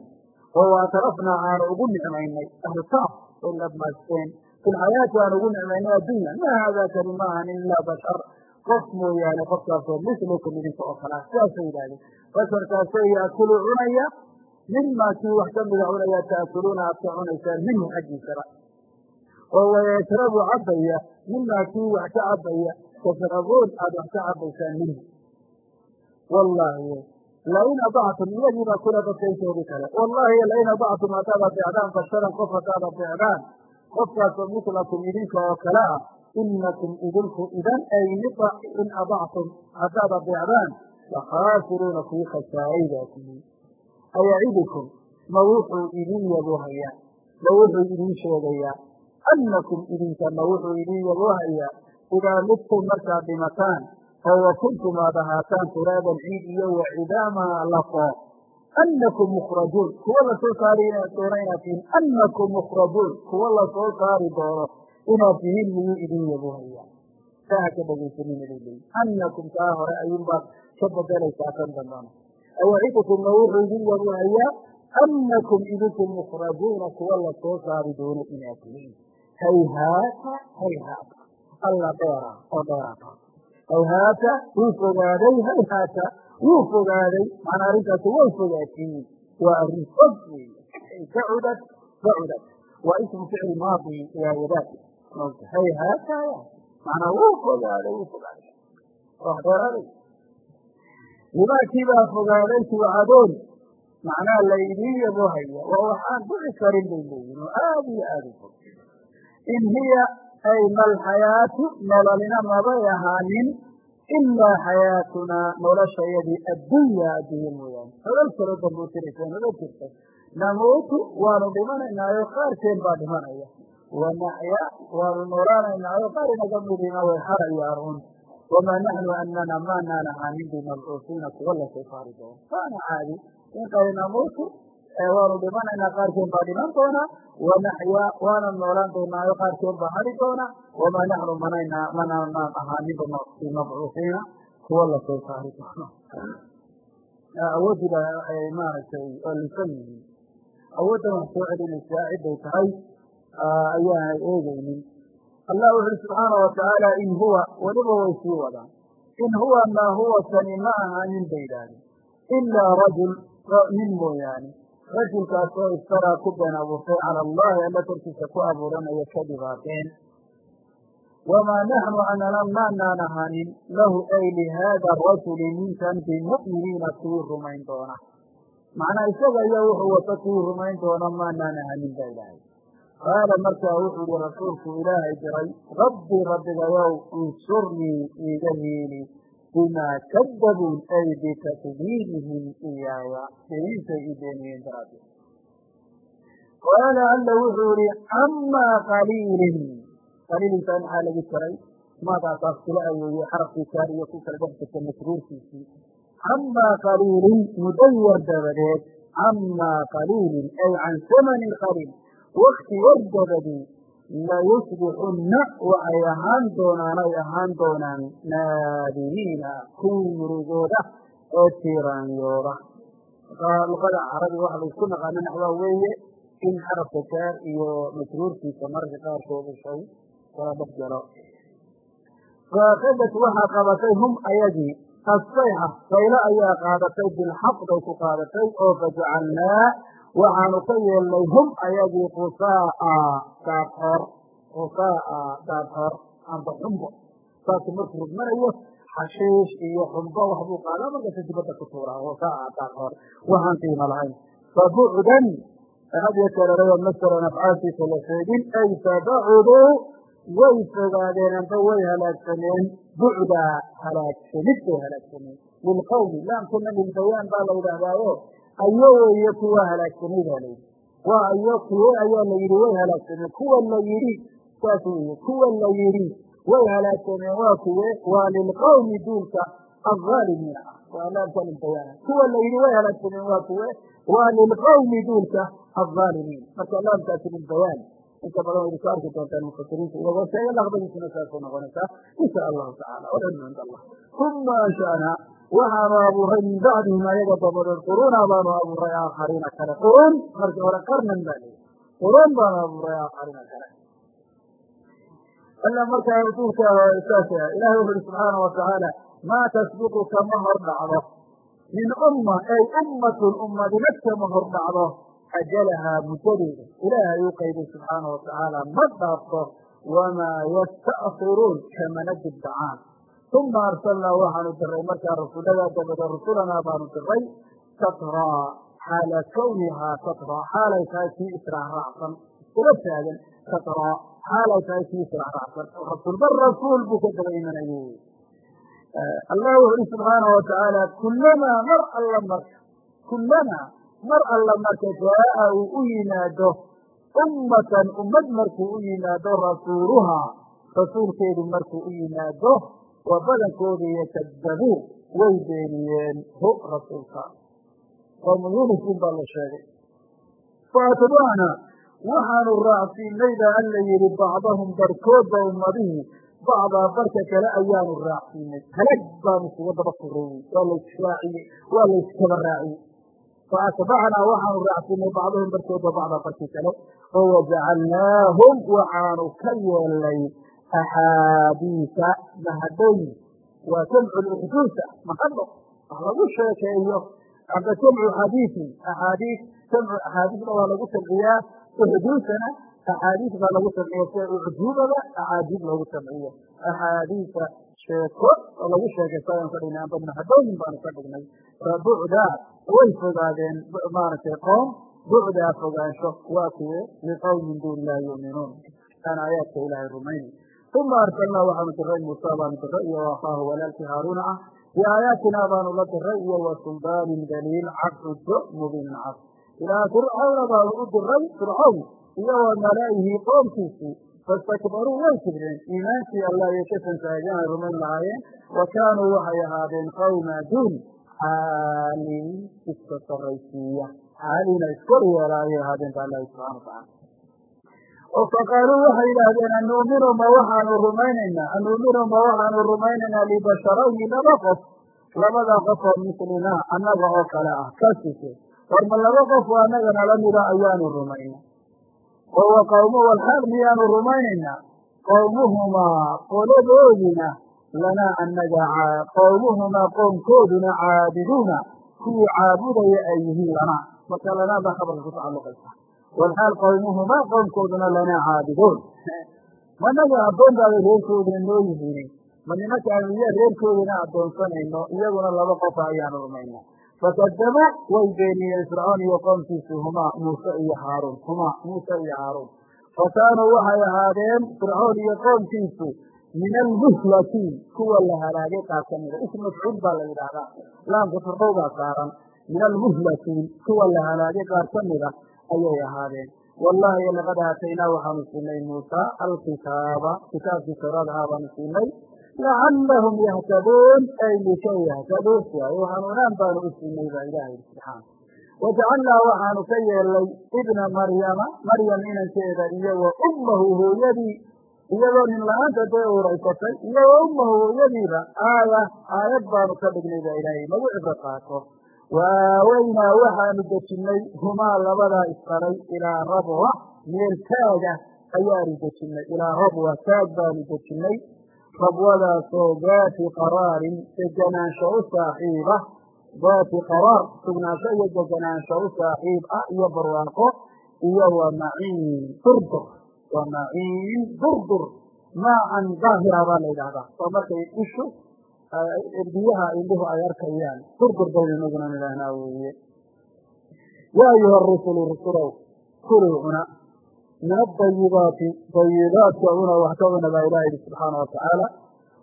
oo wa atrafnaa aanu ugu nicmaynay ahlutaaf way labmaasteen fi lxayaati aanu ugu nicmaynay addunya ma haadaa kani ma ahan ilaa bashar qof mooyaane qofkaasoo mislukum idinka oo kalaa sidaasay yidhahdeen basharkaasoo yaakulu cunaya mimaa kii wax ka cunaya taakuluuna aad ka cunaysaan minhu xaggiisaba. Oo wayashrabu cabaya mimaa kii wax ka cabaya tashrabuun aada wax ka cabaysaan minhu. Wallaahi lain adactum iyagiibaa kula dadka intoodii kale wallahi lain adactum haddaad adeecdaan basharan qof haddaad adeecdaan qofkaasoo mislakum idinka oo kale ah inakum idinku idan ay in adactum haddaad adeecdaan lakhaasiruuna kuwii khasaaray baa tihiin ayacidukum ma wuxuu idin yaboohayaa ma wuxuu idin sheegayaa annakum idinka ma wuxuu idin yaboohayaa idaa midtum markaad dhimataan oo wa kuntum aad ahaataan turaaban ciid iyo wa cidaamaa lafo annakum mukhrajuun kuwa la soo saari doono inaad tihiin annakum mukhrajuun kuwa la soo saari doono inaad tihiin miyuu idin yaboohayaa saa ha ka dhegaysanin bay leeyi annakum kaa hore ayuunbaad ka bedelaysaa kan dambana ayacidukum ma wuxuu idin yaboohayaa annakum idinku mukhrajuuna kuwa la soo saari doono inaad tihiin hayhaata hayhaata alla dheera oo dheeraata hayhaata wuu fogaaday hayhaata wuu fogaaday macnaa arrintaasi way fogaatay waa arrin fog wey bacudad bacudad waa ismu ficil maadi waayadaad hayhaata macnaa wuu fogaaday wuu fogaaday. Wax dheeraaday nimankii baa fogaaday tuucadoon macnaha laydin yaboohaya waa waxaan dhici karin bay leeyihiin oo aad iyo aada u fog. In hiya ay malxayaatu nololina mabay ahaanin. Ilaa xayaatunaa noloshayadii addunya addunya mooyaane. Nolol kalo dambuutiraysa nolol jirta. Namuutu waanu dhimanaynaayo qaarkeen baa dhimanaya wanaxya waanu noolaanaynaayo qaar inaga midina way harayaanuun wamaa naxnu anana maanaan ahaanin bimabcuusiina kuwa la soo saari doono waana caadi in qali namuutu waanu dhimanaynaa qaarkeen baa dhiman doonaa wanaxyaa waana noolaan doonaayo qaarkeen baa hari doona wamaa naxnu manayna manaanaan ahaanin bimabcuusiina kuwa la soo saari doono awooddiba maaragtay oo lisan yihiin soo ayaanay eegaynin. Allah wuxu uhi subxaana watacaala in huwa weliba way sii wadaan. In huwa maa huwa kani ma ahaanin bay yidhaahdeen ilaa rajul nin mooyaane. Rajulkaasoo iftaraa ku been abuurtay cala allahi alla korkiisa ku abuuranaya kadibaateen wamaa naxnu anana maanaan ahaanin lahu ay lihaada arajuli ninkan bimu'miniina kuwii rumayn doona. Macnaa isaga iyo wuxuu wata kuwii rumayn doona maanaan ahaanin baa ilaahay qaala markaa wuxuu yihi rasuulku ilaahay diray rabbii rabbigayow unsurnii iiga hiili bimaa kadabuun ay bitakdiibihim iyaaya beniintay i beeniyeen daraaddeed qaala alla wuxuu yihi camaa qaliilin qaliilintaa maxaa lagu jaray maadaasaas kula aweeyey xarafkii kaariyo ku kala dhex jirta masruurkiisii camaa qaliilin muddo yar dabadeed camaa qaliilin ay can samanin qaliil wakti yar dabadii layusbixunna waxay ahaan doonaan ay ahaan doonaan naadimiina kuwii murugooda ee tiiraanyooda luqada carabi waxa laysku naqaano naxwaa weeye in xarafka jaar iyo masruurkiisa mararka qaarkooda shay kala dhex galo. Faakadat waxaa qabatay hum ayagii asayxa saylo ayaa qaadatay bilxaq bay ku qaadatay oo fajacalnaa waxaanu ka yeelnay hum ayagii qusaaa daadxoor qusaaa daadxoor amba xumbo. Saasu markuu rugmanayo xashiish iyo xumbo waxbuu qaadaa markasa dibadda ku tuuraa qusaaa daadxoor waxaan qiimo lahayn. Fabucdan had iyo jeerarada masalan afcaashiisa la sheegin ay fabacudu way fogaadeen amba way halaagsameen. Bucdaa halaagsamid bay halaagsameen. Lilqawmi laamkana lilbayaan baa la yidhaahdaayo ayo weeye kuwa halaagsamay baa layidhi waa ayo kuwe ayaa la yidhi way halaagsameen kuwa la yidhi saas weeye kuwa la yidhi way halaagsameen waa kuwe waa lilqawmi duulka alaalimiina ah waa laamka lilbayaan kuwa la yidhi way halaagsameen waa kuwe waa lilqawmi duulka alaalimiin marka laamkaasi lilbayaan inta badan waydu ka arki doontaan mufasiriinta iyagoo sheega laqbadiisuna saasay noqonaysaa insha allahu tacala walcilmu cind allah uma ansha'naa waxaanu abuuray min bacdihim ayaga dabadeed quruuna baanu abuuray aakhariina kale quruun markii hore qarnan baa leeyi quruun baanu abuuray aakhariina kale alla markaa rasuulka saas ilahay wuxu uhi subxaana watacaala maa tasbiqu kama hor dhacdo min umma ay ummatun ummadina kama hor dhacdo ajalahaa muddadeeda ilaahay u qayday subxaana watacaala ma dhaafto wamaa yasta'kiruun kamana dibdhacaan uma arsalnaa waxaanu diray markaa rasuuladaa dabada rasulanaa baanu diray tatraa xaala kawnihaa tatraa xaalay tahay kii israacraacsan iskula taagan tatraa xaalay tahay kii israacraacsan rasuulba rasuul buu ka daba imanayey allah wuxu uhi subxaana watacaala kulamaa mar alla marka kulamaa mar alla marka jaa'a uu u yimaado ummatan ummad markuu u yimaado rasuuluhaa rasuulkeedu markuu u yimaado waa badankooda yakadabuu way beeniyeen hu rasuulka qowmu yunusin baa la sheegay faatbacna waxaanu raacsiinay baa alla yidhi bacdahum barkoodba ummadihii bacdaa barka kale ayaanu raacsiinay halag baanu isuga daba fureeyey waa laisraaciyey waa layskaba raaciyey faatbacnaa waxaanu raacsiinay bacdahum barkoodba bacdaa barkii kale oo wajacalnaahum waxaanu ka yeelnay axaadiisa mahadooyin waa jamcu uxduusa mahadho wax lagu sheekeeyo amba jamcu xadiisin axaadiis jamcu axaadiisna waa lagu jamciyaa uxduusana axaadiis baa lagu jamciya sida ucjuubada axaadiis loogu jamciyo axaadiisa sheeko oo lagu sheekaysta ayaan ka dhignay amba mahadooyin baanu ka dhignay bucdaa way fogaadeen maaragtay qoom bucdaa fogaansho waa kuwe liqawmin duun laa yu'minuun aan aayaadka ilaahay rumayni uma arsalnaa waxaanu diray muusa baanu diray iyo waakaahu walaalkii haaruuna ah. Biaayaatinaa baanu la diray iyo wa suldaanin daliil cad xujo mubiinin cad ilaa fircawna baanu u diray fircawn iyo wa malaa'ihi qoomkiisii fastakbaruu way kibreen iimaankii allah iyo kasantaageen ay rumayn lahaayeen wa kaanuu waxay ahaadeen qawma duun xaaliin iska saraysiiya xaaliina iskor yeela ayay ahaadeen ba allahi subxana watacala oo faqaaluu waxay yidhaahdeen anuuminu waxaanu rumaynaynaa anuuminu waxaanu rumaynaynaa libasharayni laba qof. Labada qof oo mislinaa annaga oo kale ah. Kasise war ma laba qof oo annaga nala mida ayaanu rumayna oo wa qawmu walxaal miyaanu rumaynaynaa. Qowmuhumaa qoladoodina lanaa annaga qowmuhumaa qoomkooduna caabiduuna kuwii caabudaya ay yihiin lanaa marka lanaa baa khabarka ku tacalluqaysa walxaal qowmuhumaa qoomkooduna lanaa caabiduun managa addoon baabay reerkoodina noo yihiin ma nimankaan iyo reerkoodina addoonsanayno iyaguna laba qofa ayaanu rumayna fakadabuu way beeniyeen fircoon iyo qoomkiisu humaa muuse iyo haaruun humaa muuse iyo haaruun fa kaanuu waxay ahaadeen fircoon iyo qoomkiisu min almuhlakiin kuwa la halaagay qaar ka mida ism mafcuul baa la yidhaahdaa laamka firdow baa saaran min almuhlakiin kuwa la halaagay qaar ka mida ayay ahaadeen. Wallahi laqad aataynaa waxaanu siinay muusa alkitaaba kitaabkii tawraadahaa baanu siinay. Lacallahum yahtaduun ay likay yahtaduun si ay u hanuunaan baanu u siinay baa ilahay subxaana wajacalnaa waxaanu ka yeelnay ibna maryama maryam inankeeda iyo wa ummahu hooyadii iyadoo nin la'aanta dee uuraysatay iyo wa ummahu hooyadiiba. Aaya aayad baanu ka dhignay baa ilaahay nagu cibro qaato waaweynaa waxaanu dejinnay humaa labadaa isqaray ilaa rabwa meel taaga ayaanu dejinnay ilaa rabwa taag baanu dejinnay rabwadaasoo daati qaraarin deganaansho u saaxiiba daati qaraar sugnaansho iyo deganaansho u saaxiib ah iyo barwaaqo iyo wa maciin durdur wa maciin durdur. Maacan daahira baa la yidhahdaa waa markay ishu biyaha indhuhu ay arkayaan. Baynu inaguna nidhaahnaa weeye yaa ayuha rusulu rusulow kuluu cuna. Min adayibaati dayibaadka cuna wax ka cuna baa ilaha yidhi subxaana watacaala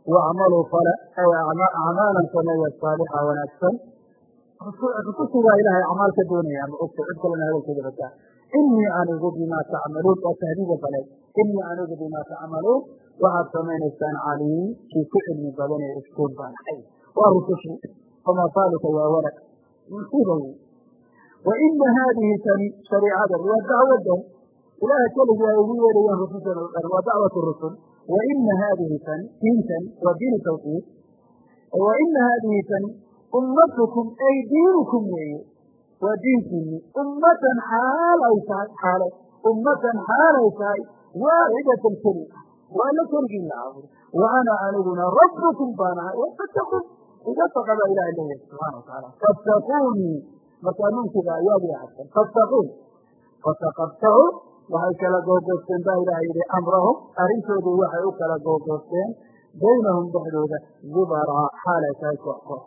wacmaluu fale ay acmaalan sameeya saalixa wanaagsan. Rusushigaa ilaahay acmaal ka doonaya ama ogta kalena hadalkeeda badaa inii anigu bimaa tacmaluun waa tahdiida bale inii anigu bimaa tacmaluun waxaad samaynaysaan caliim kii ku cilmi badan ee iskuul baan ahay. Waa rusushii famaa saalika yaa walad musiiba wey wa ina haadihi tani shariicadan waa dacwadan ilaaha keligii ay ugu yeedhayaan rusushan o dhan waa dacwatu rusul. Wa ina haadihi tani diintani waa diinu tawxiid. Wa ina haadihi tani ummatukum ay diinukum weeye. Waa diinkiini ummatan xaal ay tahay xaale. Ummatan xaalay tahay waaxidatan keli waa la la caabudo wa ana aniguna rabbukum baan ahay. Wafatakun iga baqa baa ilahay leeyahay subxana watacaala fattaquunii markaa nuunkiiba ayaadii cadsan fattaquun fataqabtacu waxay kala googoosteen baa ilaha yidhi amrahum. Arrintoodii waxay u kala googoosteen baynahum dhexdooda zubaraa xaalay tahay koox koox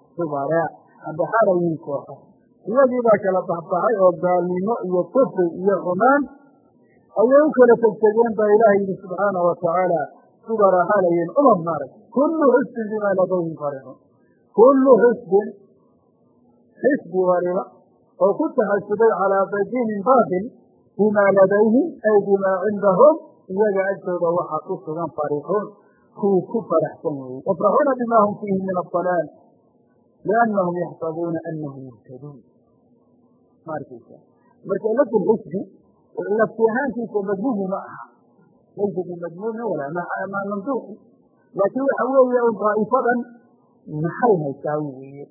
amba xaalay yihiin kooxo. Iyagii baa kala baxbaxay oo gaalnimo iyo kufri iyo xumaan ayay u kala tegtegeen baa ilaha yidhi subxaana wa tacaala zubaraa xaalayiin umam maarag kullu xisbin bimaa ladayhim farixun kullu xisbin xisbi waliba oo ku taxasubay calaa badiinin baatil bimaa ladayhim ay bimaa cindahum iyaga agtooda waxaa ku sugan farixuun kuwii ku faraxsan weeye. Yafraxuuna bima hum fiihi min adalaal liannahum yaxsabuuna anahum muhtaduun ma arkaysa marka lafdu lafti ahaantiisa madmuumu ma aha laysa bimadmuumin walaa mamduuxi laakiin waxa weeye un daa'ifadan maxay haysaa weeye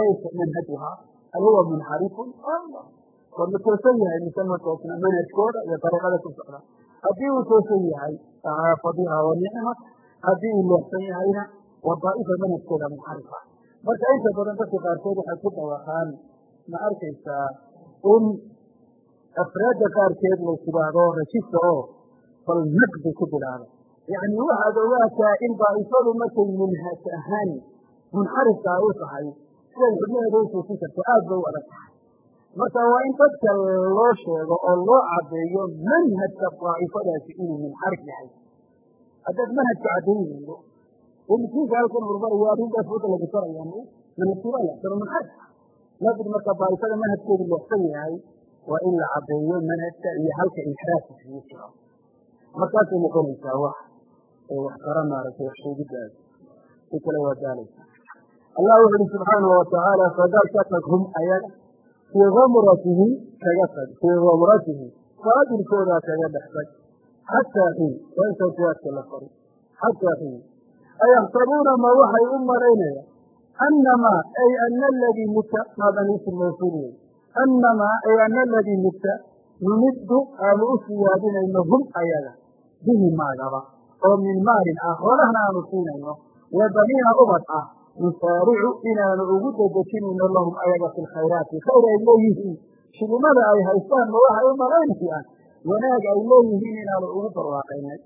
aysa manhajuhaa hal huwa munxarifun war ma toosan yahay mise ma toosna manhajkooda iyo dariiqada ku socda haddii uu toosan yahay fadiha wa nicma haddii uu leexsan yahayna waa daa'ifa manhajkooda munxarifa marka inta badan dadka qaarkood waxay ku dawaqaan ma arkaysaa in afraadda qaarkeed la tidhaahdo rajista oo bal naqdi ku bilaaba yacni waxaad ogaataa in daa'ifadu markay minhaj ahaan munxarifka u tahay siday xubnaheeda u tuusin karto aad bay u adag tahay marka waa in dadka loo sheego oo loo cadeeyo manhajka daa'ifadaasi inuu munxarif yahay haddaad manhajka caddayn weydo oo miskiinka halkan hormaraya arrintaas wadda lagu taraya manhajkiiba leexsano munxarif laakin marka daa'ifada manhajkeedu leexsan yahay waa in la cadeeyo manhajka iyo halka inxiraafka kaga jiro. Markaasay noqonaysaa wax wax kara maaragtay wax sheegidaas si kale waa daalaysa allah wuxu uhi subxaanahu watacaala fadaal ka hum ayaga fii gamratihi kaga tag fii gamratihi faadilkoodaa kaga dhex tag xataa xiin waa in tawsiyaadka la fari xataa xiin ayaxsabuuna ma waxay u malaynayaan annamaa ay ana aladii mawsuul wey annamaa ay ana aladii mutta numiddu aanu u siyaadinayno hum ayaga bihi maagaba oo min maalin ah xoolahna aanu siinayno wa baniina ubad ah nusaaricu inaanu ugu dedejinayno lahum ayaga fi lkhayraati khayr ay leeyihiin shigimada ay haystaan ma waxay u malaynayaan wanaag ay leeyihiin inaanu ugu barwaaqaynay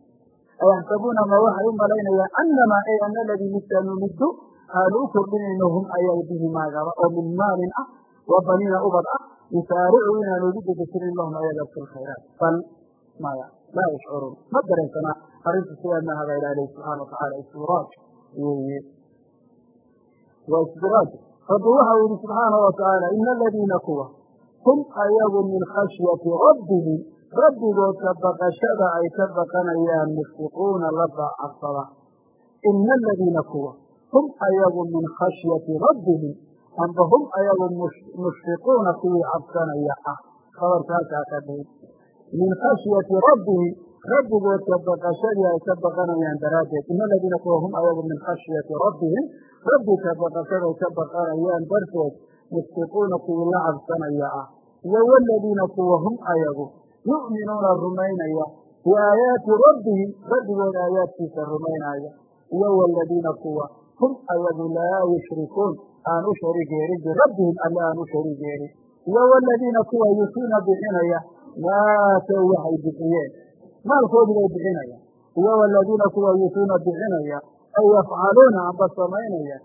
ayaxsabuuna ma waxay u malaynayaan ay ana aladii mutta numiddu aanu u kordhinayno hum ayaga bihi maagaba oo min maalin ah wa baniina ubad ah nusaaricu inaanu ugu dedejinayn lahum ayaga fi lkhayraat bal maya laa yashcuruun ma dareensana arrintu sidaa maaha baa ilaha lehi subxana watacaala istidraaj weeye waa istidraaj rabbi waxau yihi subxaana watacaala ina aladiina kuwa hum ayagu min khashyati rabbihim rabbigoodka baqashada ay ka baqanayaan mushfiquuna la daacabsada ina aladiina kuwa hum ayagu min khashyati rabbihim amba hum ayagu mushfiquuna kuwii cabsanaya ah khabarka halkaa ka dhihin min khashyati rabbihim rabbigoodka baqashadii ay ka baqanayaan daraaddeed ina aladiina kuwa hum ayagu min khashyati rabbihim rabbika baqashaday ka baqanayaan darteed mushfiquuna kuwii la cabsanaya ah iyo waladiina kuwa hum ayagu yu'minuuna rumaynaya biaayaati rabbihim rabbigooda aayaadkiisa rumaynaya iyo waladiina kuwa hum ayagu laa yushrikuun aan u shariik yeelin birabbihim alle aan u shariik yeelin iyo waladiina kuwa yutuuna bixinaya maatow waxay bixiyeen. Maalkoodii bay bixinayaan. Iyo waladiina kuwa yutuuna bixinaya ay yafcaluuna amba samaynaya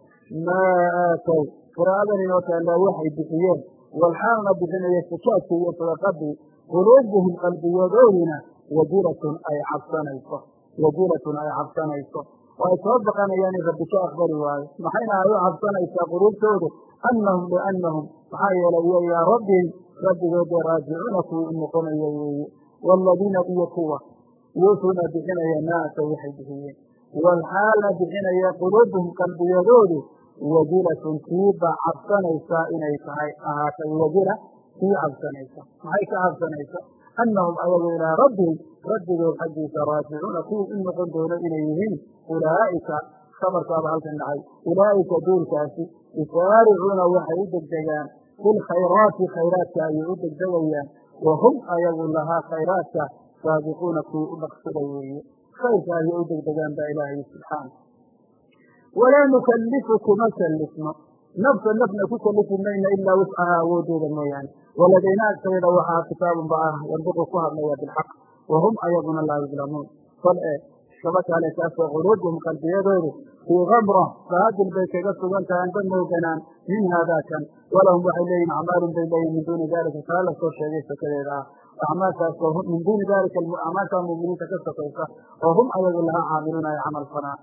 maa aatow qiraa'adan inoo taallaa waxay bixiyeen. Walxaalna bixinaya sakaadkii iyo sadaqadii quluubuhum qalbiyadoodina wajilatun ay cabsanayso wajilatun ay cabsanayso oo ay soo baqanayaan rabbi ka aqbali waayo maxayna ay u cabsanaysaa quluubtoodu annahum liannahum maxaa yeelay iyo ilaa rabbihim rabbigoodee raajicuuna kuwii u noqonaya weeye. Waaladiina iyo kuwa. Yuutuuna bixinaya naasa waxay bixiyeen. Walxaalna bixinaya quluubuhum qalbiyadoodu wajilatun tiiba cabsanaysaa inay tahay. Ahaatay wajila tii cabsanaysa. Maxay ka cabsanaysa annahum ayagu ilaa rabbihim rabbigood xaggiisa raajicuuna kuwii u noqon doono inay yihiin ulaa'ika khabarkaaba halkan dhacay ulaa'ika duulkaasi yusaaricuuna waxay u degdegaan bilkhayraati khayraadka ayay u degdegayaan wa hum ayagu lahaa khayraadka saabiquuna kuwii u dhaqsada weeye khayrka ayay u degdegaan baa ilaahay subxaana walaa nukallifu kuma kallifno nafsa nafna ku kallifi mayna ilaa wuscaha awoodooda mooyaane waladayna agtayda waxaa kitaabun ba ah yandiqu ku hadlaya bilxaq wa hum ayaguna laa yudlamuun bal e iskaba kaale kaasoo qalbiyadoodu fii kamra baadil bay kaga sugan tahay anba mooganaan min haadaa kan walahum waxay leeyihiin acmaalun bay leeyihiin min duuni dalika taa la soo sheegay sokadeeda ah acmaashaasoo min duuni dalika acmaashaa muminiinta ka sokaysa oo hum ayagu lahaa caamiluuna ay camal fanaa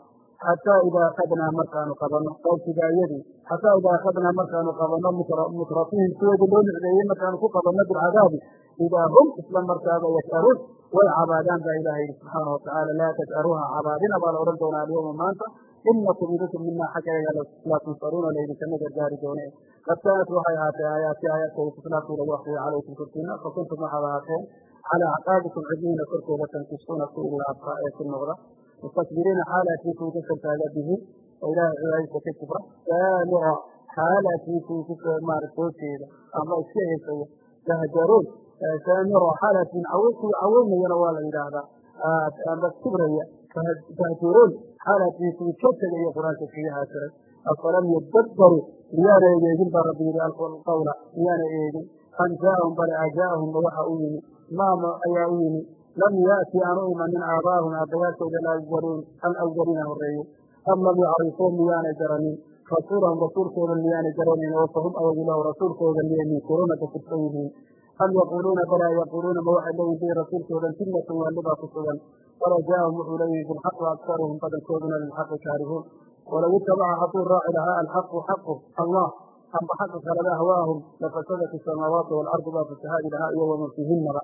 xataa idaa akadnaa markaanu qabanno qawsigaayadii xataa idaa akadnaa markaanu qabanno mutrafihim kuwoodii loo nicdeeyey markaanu ku qabanno bilcadaabi idaa hum isla markaaba yas'aluun way cabaadaan baa ilaha yidhi subxaana watacaala laa tas'aluuha cabaadina baa la odhan doonaa alyawma maanta inakum idinku minaa xaggayaga laa tunsaruuna laydinkama gargaari doone qad waxay ahaatee aayaati aayaadkooda tuslaatu lagu akriyo calaykum korkiina fakuntum waxaad ahaateen calaa acqaabikum cidnihiina korkooda tankisuuna ku ilaabta ee ku noqda mustakbiriina xaalatii kuwi ka sartaaga bihi oo ilaahay cibaadadiisa ka kibra saamira xaalatii kuwi ku maara soo jeeda ama iska heesaya tahjaruun saamira xaalatin kuwi caweynayana waa la yidhaahdaa ama kibraya tahjuruun xaalatii kuwi ka tegaya qur'aanka kaga haasiray afalam yadabbaru miyaana egeegin baa rabbi yidhi alqawla miyaana eegin am jaaahum bale lam yaأti aan u imanin aabaahum aabbayaashooda alawaliin alawaliina horeeye am lam yacrifuu miyaanay garanin rasuulahum rasuulkooda miyaanay garanin oo fahum ayagu lahu rasuulkooda miyay minkuruuna kafirsan yihiin am yaquuluuna balaa yaquuluuna ma waxay leeyihiin bi rasuulkoodan fitnatun waalibaa ku sugan wala jaaahum wuxuu leeyihi bilxaq aktaruhum badankooduna lilxaqi kaarihuun walow itabaca hadduu raaci lahaa alxaqu xaqu allah amba xaqa kaleba ahwaahum lafasadat isamaawaatu waalardu baa fasahaadi lahaa iyo waman fiihinaba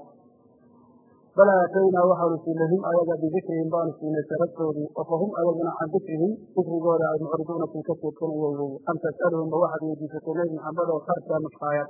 bal aataynaa waxaanu siinay hum ayaga bidikrihim baanu siinay sharaftoodii oo fa hum ayaguna can dikrihim dikrigooda ay mucriduuna kii ka jeedsanaya weye am tas'aluhum ma waxaad weydiisatay nebi maxamed oo kharka mushkaayad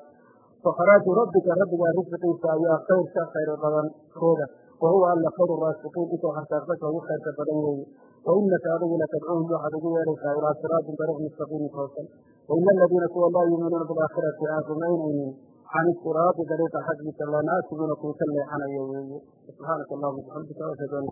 fakharaaju rabbika rabbigaa risqiisa ayaa khayrka khayr badan kooda. Wa huwa alla khayru raasiqiin intuu harsaaqdaka ugu khayrka badan weeye wa inaka adigu latadcuuhum waxaad ugu yeeraysaa ilaa siraatin dariiq mustaqiimin toosan wa ina aladiina kuwa laa yuuminuuna bilaakhirati aan rumaynaynin can isiraadi dariiqa xaggiisa lanaasibuna kuwi ka leexanaya weeye subxaanaka allahuma bixamdika ashhadu an